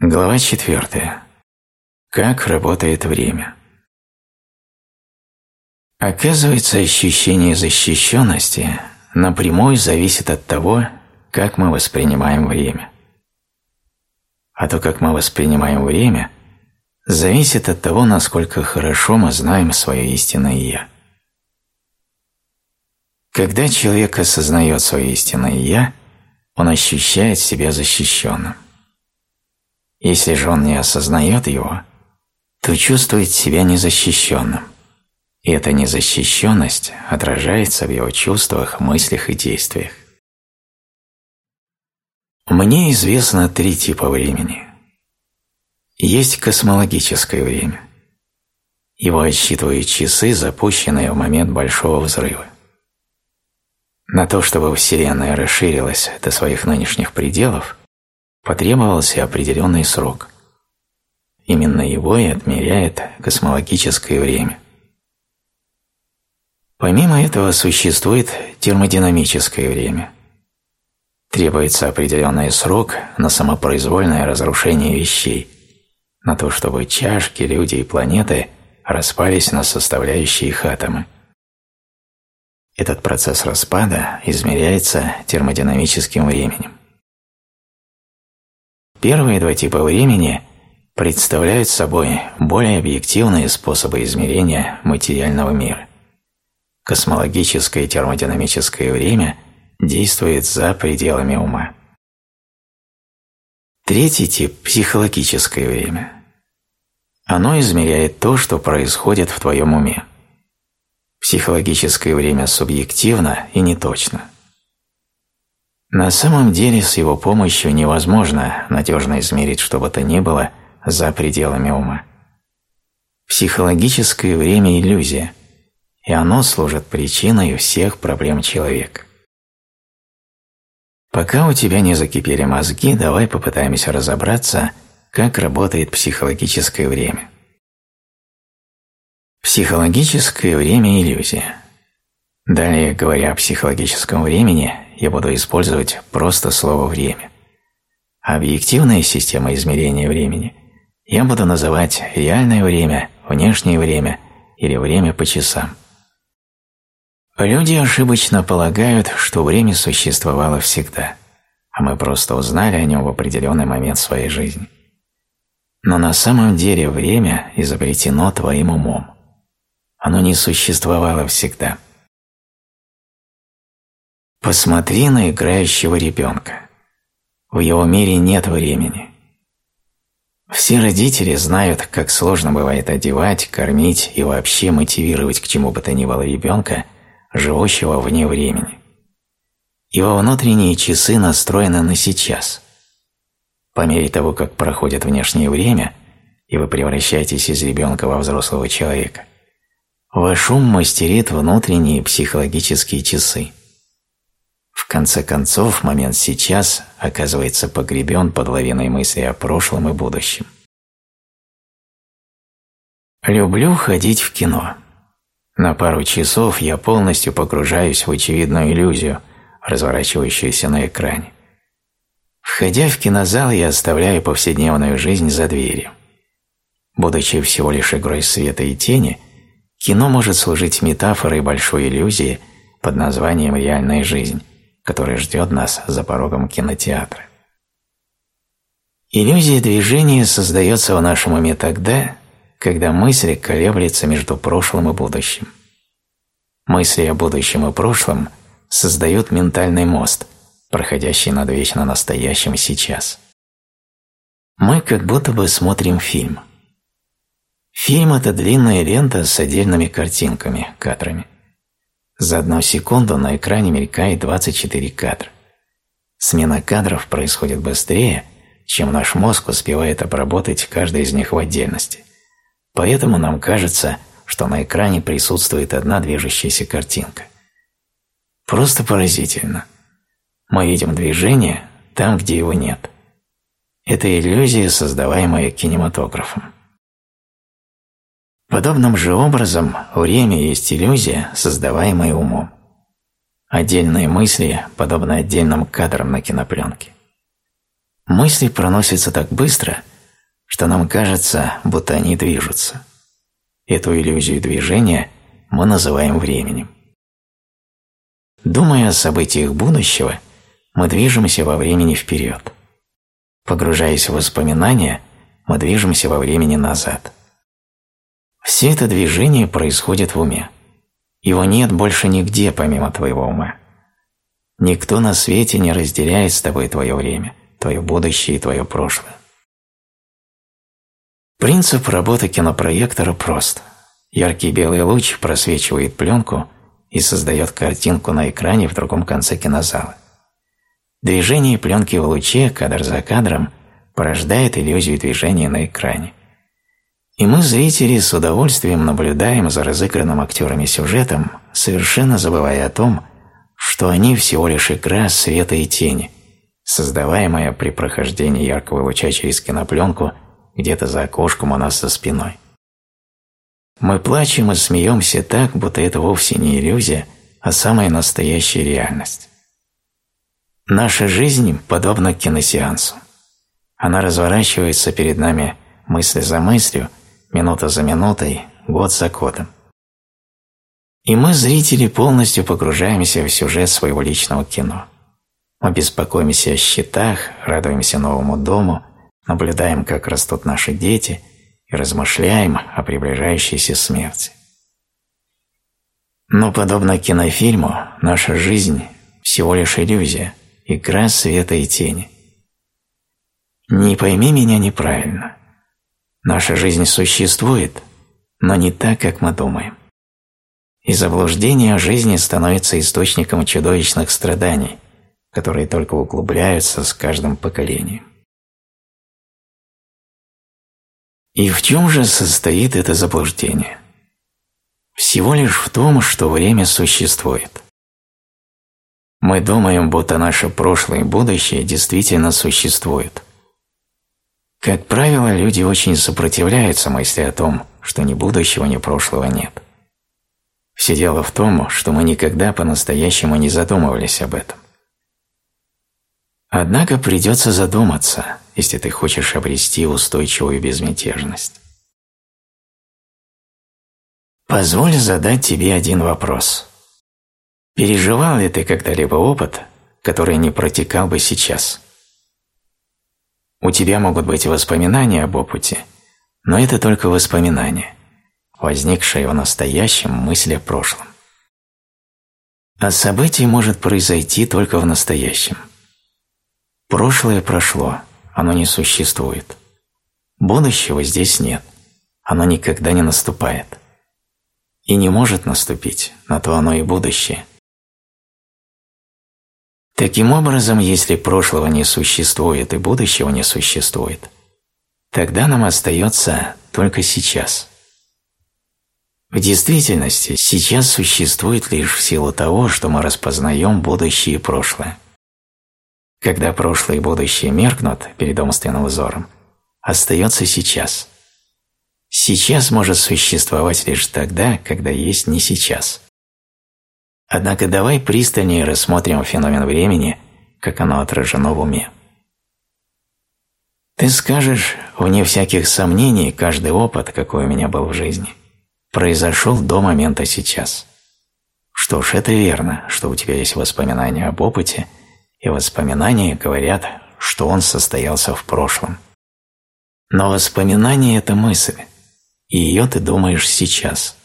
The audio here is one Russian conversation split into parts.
Глава 4. Как работает время? Оказывается, ощущение защищенности напрямую зависит от того, как мы воспринимаем время. А то, как мы воспринимаем время, зависит от того, насколько хорошо мы знаем свое истинное «я». Когда человек осознает свое истинное «я», он ощущает себя защищенным. Если же он не осознает его, то чувствует себя незащищенным. И эта незащищенность отражается в его чувствах, мыслях и действиях. Мне известно три типа времени. Есть космологическое время. Его отсчитывают часы, запущенные в момент Большого Взрыва. На то, чтобы Вселенная расширилась до своих нынешних пределов, потребовался определенный срок. Именно его и отмеряет космологическое время. Помимо этого существует термодинамическое время. Требуется определенный срок на самопроизвольное разрушение вещей, на то, чтобы чашки, люди и планеты распались на составляющие их атомы. Этот процесс распада измеряется термодинамическим временем. Первые два типа времени представляют собой более объективные способы измерения материального мира. Космологическое и термодинамическое время действует за пределами ума. Третий тип – психологическое время. Оно измеряет то, что происходит в твоем уме. Психологическое время субъективно и неточно. На самом деле с его помощью невозможно надежно измерить что бы то ни было за пределами ума. Психологическое время – иллюзия, и оно служит причиной всех проблем человека. Пока у тебя не закипели мозги, давай попытаемся разобраться, как работает психологическое время. Психологическое время – иллюзия. Далее, говоря о психологическом времени, я буду использовать просто слово «время». объективная система измерения времени я буду называть реальное время, внешнее время или время по часам. Люди ошибочно полагают, что время существовало всегда, а мы просто узнали о нем в определенный момент своей жизни. Но на самом деле время изобретено твоим умом. Оно не существовало всегда. Посмотри на играющего ребенка. В его мире нет времени. Все родители знают, как сложно бывает одевать, кормить и вообще мотивировать к чему бы то ни было ребенка, живущего вне времени. Его внутренние часы настроены на сейчас. По мере того, как проходит внешнее время, и вы превращаетесь из ребенка во взрослого человека, Ваш ум мастерит внутренние психологические часы. Конце концов, момент сейчас оказывается погребен под лавиной мысли о прошлом и будущем. Люблю ходить в кино. На пару часов я полностью погружаюсь в очевидную иллюзию, разворачивающуюся на экране. Входя в кинозал, я оставляю повседневную жизнь за дверью. Будучи всего лишь игрой света и тени – Кино может служить метафорой большой иллюзии под названием «реальная жизнь», которая ждет нас за порогом кинотеатра. Иллюзия движения создается в нашем уме тогда, когда мысль колеблется между прошлым и будущим. Мысли о будущем и прошлом создают ментальный мост, проходящий над вечно настоящим сейчас. Мы как будто бы смотрим фильм – Фильм – это длинная лента с отдельными картинками, кадрами. За одну секунду на экране мелькает 24 кадра. Смена кадров происходит быстрее, чем наш мозг успевает обработать каждый из них в отдельности. Поэтому нам кажется, что на экране присутствует одна движущаяся картинка. Просто поразительно. Мы видим движение там, где его нет. Это иллюзия, создаваемая кинематографом. Подобным же образом время есть иллюзия, создаваемая умом. Отдельные мысли подобны отдельным кадрам на кинопленке. Мысли проносятся так быстро, что нам кажется, будто они движутся. Эту иллюзию движения мы называем временем. Думая о событиях будущего, мы движемся во времени вперед. Погружаясь в воспоминания, мы движемся во времени назад. Все это движение происходит в уме. Его нет больше нигде, помимо твоего ума. Никто на свете не разделяет с тобой твое время, твое будущее и твое прошлое. Принцип работы кинопроектора прост. Яркий белый луч просвечивает пленку и создает картинку на экране в другом конце кинозала. Движение пленки в луче, кадр за кадром, порождает иллюзию движения на экране. И мы, зрители, с удовольствием наблюдаем за разыгранным актерами сюжетом, совершенно забывая о том, что они всего лишь игра света и тени, создаваемая при прохождении яркого луча через кинопленку где-то за окошком у нас за спиной. Мы плачем и смеемся так, будто это вовсе не иллюзия, а самая настоящая реальность. Наша жизнь подобна киносеансу. Она разворачивается перед нами мысль за мыслью, минута за минутой, год за годом. И мы, зрители, полностью погружаемся в сюжет своего личного кино. Мы беспокоимся о счетах, радуемся новому дому, наблюдаем, как растут наши дети и размышляем о приближающейся смерти. Но, подобно кинофильму, наша жизнь – всего лишь иллюзия, игра света и тени. Не пойми меня неправильно. Наша жизнь существует, но не так, как мы думаем. И заблуждение о жизни становится источником чудовищных страданий, которые только углубляются с каждым поколением. И в чем же состоит это заблуждение? Всего лишь в том, что время существует. Мы думаем, будто наше прошлое и будущее действительно существуют – как правило, люди очень сопротивляются мысли о том, что ни будущего, ни прошлого нет. Все дело в том, что мы никогда по-настоящему не задумывались об этом. Однако придется задуматься, если ты хочешь обрести устойчивую безмятежность. Позволь задать тебе один вопрос. Переживал ли ты когда-либо опыт, который не протекал бы сейчас? У тебя могут быть воспоминания об опыте, но это только воспоминания, возникшие в настоящем мысли о прошлом. А событие может произойти только в настоящем. Прошлое прошло, оно не существует. Будущего здесь нет, оно никогда не наступает. И не может наступить, на то оно и будущее – Таким образом, если прошлого не существует и будущего не существует, тогда нам остается только сейчас. В действительности, сейчас существует лишь в силу того, что мы распознаем будущее и прошлое. Когда прошлое и будущее меркнут перед умственным взором, остается сейчас. Сейчас может существовать лишь тогда, когда есть не сейчас. Однако давай пристальнее рассмотрим феномен времени, как оно отражено в уме. Ты скажешь, вне всяких сомнений, каждый опыт, какой у меня был в жизни, произошел до момента сейчас. Что ж, это верно, что у тебя есть воспоминания об опыте, и воспоминания говорят, что он состоялся в прошлом. Но воспоминание – это мысль, и ее ты думаешь сейчас –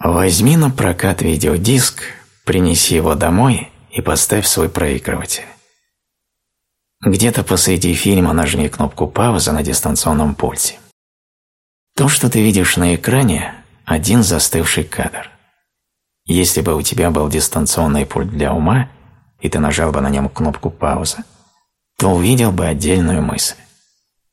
Возьми на прокат видеодиск, принеси его домой и поставь свой проигрыватель. Где-то посреди фильма нажми кнопку паузы на дистанционном пульте. То, что ты видишь на экране – один застывший кадр. Если бы у тебя был дистанционный пульт для ума, и ты нажал бы на нем кнопку паузы, то увидел бы отдельную мысль.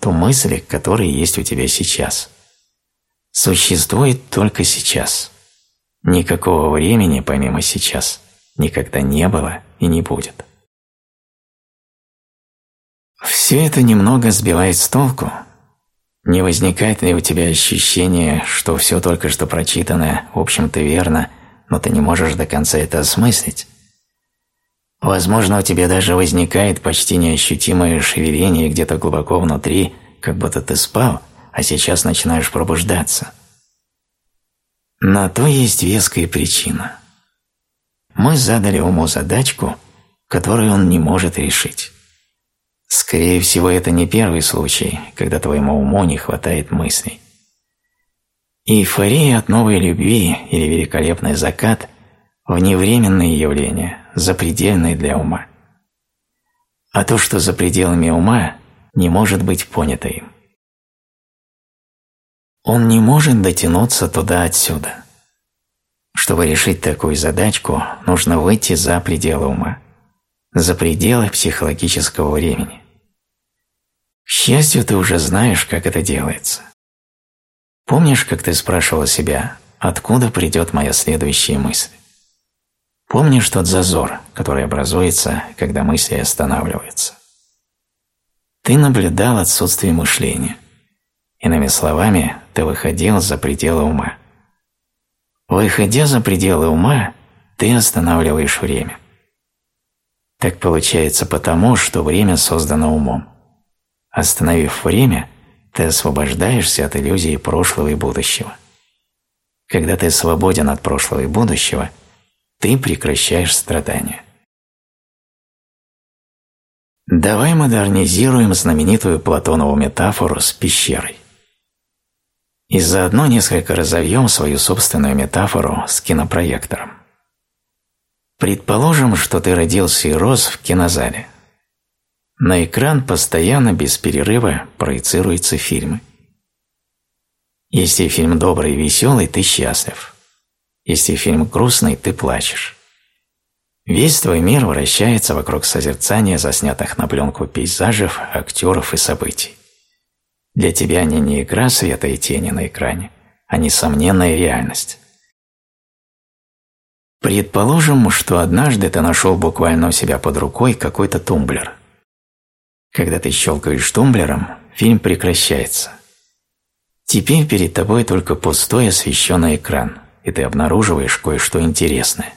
Ту мысль, которая есть у тебя сейчас. Существует только сейчас – Никакого времени, помимо сейчас, никогда не было и не будет. Все это немного сбивает с толку. Не возникает ли у тебя ощущение, что все только что прочитанное, в общем-то, верно, но ты не можешь до конца это осмыслить? Возможно, у тебя даже возникает почти неощутимое шевеление где-то глубоко внутри, как будто ты спал, а сейчас начинаешь пробуждаться. На то есть веская причина. Мы задали уму задачку, которую он не может решить. Скорее всего, это не первый случай, когда твоему уму не хватает мыслей. Эйфория от новой любви или великолепный закат – вневременные явления, запредельные для ума. А то, что за пределами ума, не может быть понято им. Он не может дотянуться туда отсюда. Чтобы решить такую задачку, нужно выйти за пределы ума, за пределы психологического времени. К счастью, ты уже знаешь, как это делается. Помнишь, как ты спрашивал себя, откуда придет моя следующая мысль? Помнишь тот зазор, который образуется, когда мысли останавливаются? Ты наблюдал отсутствие мышления. Иными словами, ты выходил за пределы ума. Выходя за пределы ума, ты останавливаешь время. Так получается потому, что время создано умом. Остановив время, ты освобождаешься от иллюзии прошлого и будущего. Когда ты свободен от прошлого и будущего, ты прекращаешь страдания. Давай модернизируем знаменитую Платонову метафору с пещерой. И заодно несколько разовьем свою собственную метафору с кинопроектором. Предположим, что ты родился и рос в кинозале. На экран постоянно, без перерыва, проецируются фильмы. Если фильм добрый и веселый, ты счастлив. Если фильм грустный, ты плачешь. Весь твой мир вращается вокруг созерцания заснятых на пленку пейзажев, актеров и событий. Для тебя они не игра света и тени на экране, а несомненная реальность. Предположим, что однажды ты нашел буквально у себя под рукой какой-то тумблер. Когда ты щелкаешь тумблером, фильм прекращается. Теперь перед тобой только пустой освещенный экран, и ты обнаруживаешь кое-что интересное.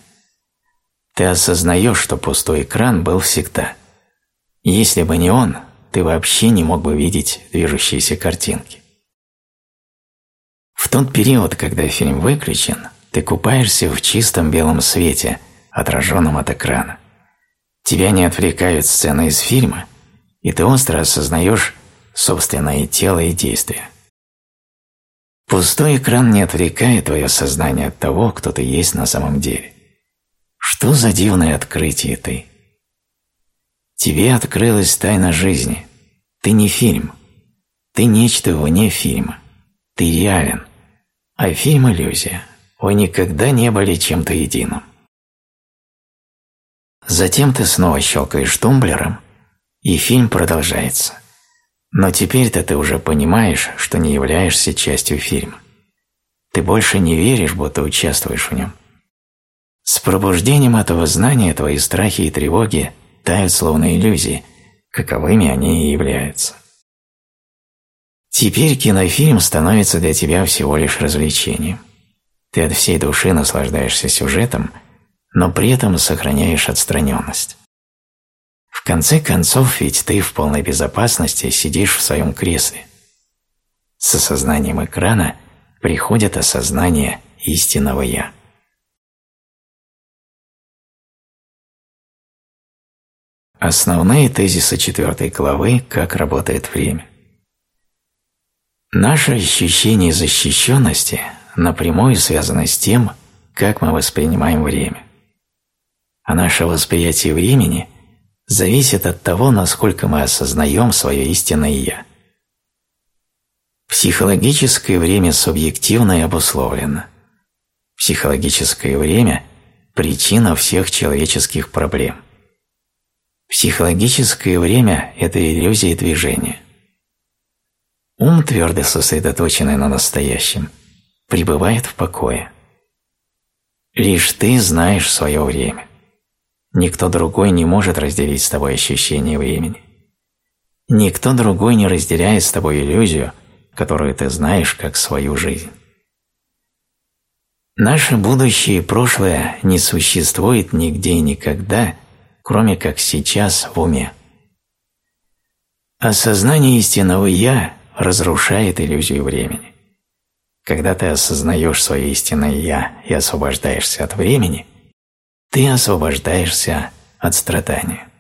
Ты осознаешь, что пустой экран был всегда. Если бы не он, ты вообще не мог бы видеть движущиеся картинки. В тот период, когда фильм выключен, ты купаешься в чистом белом свете, отраженном от экрана. Тебя не отвлекают сцены из фильма, и ты остро осознаешь собственное тело и действия. Пустой экран не отвлекает твое сознание от того, кто ты есть на самом деле. Что за дивное открытие ты? Тебе открылась тайна жизни. Ты не фильм. Ты нечто вне фильма. Ты реален. А фильм – иллюзия. Вы никогда не были чем-то единым. Затем ты снова щелкаешь тумблером, и фильм продолжается. Но теперь-то ты уже понимаешь, что не являешься частью фильма. Ты больше не веришь, будто участвуешь в нем. С пробуждением этого знания твои страхи и тревоги тают словно иллюзии, каковыми они и являются. Теперь кинофильм становится для тебя всего лишь развлечением. Ты от всей души наслаждаешься сюжетом, но при этом сохраняешь отстраненность. В конце концов, ведь ты в полной безопасности сидишь в своем кресле. С осознанием экрана приходит осознание истинного «Я». Основные тезисы четвертой главы «Как работает время». Наше ощущение защищенности напрямую связано с тем, как мы воспринимаем время. А наше восприятие времени зависит от того, насколько мы осознаем свое истинное «я». Психологическое время субъективно и обусловлено. Психологическое время – причина всех человеческих проблем – Психологическое время – это иллюзия движения. Ум, твердо сосредоточенный на настоящем, пребывает в покое. Лишь ты знаешь свое время. Никто другой не может разделить с тобой ощущение времени. Никто другой не разделяет с тобой иллюзию, которую ты знаешь как свою жизнь. Наше будущее и прошлое не существует нигде и никогда – кроме как сейчас в уме. Осознание истинного «я» разрушает иллюзию времени. Когда ты осознаешь свое истинное «я» и освобождаешься от времени, ты освобождаешься от страдания.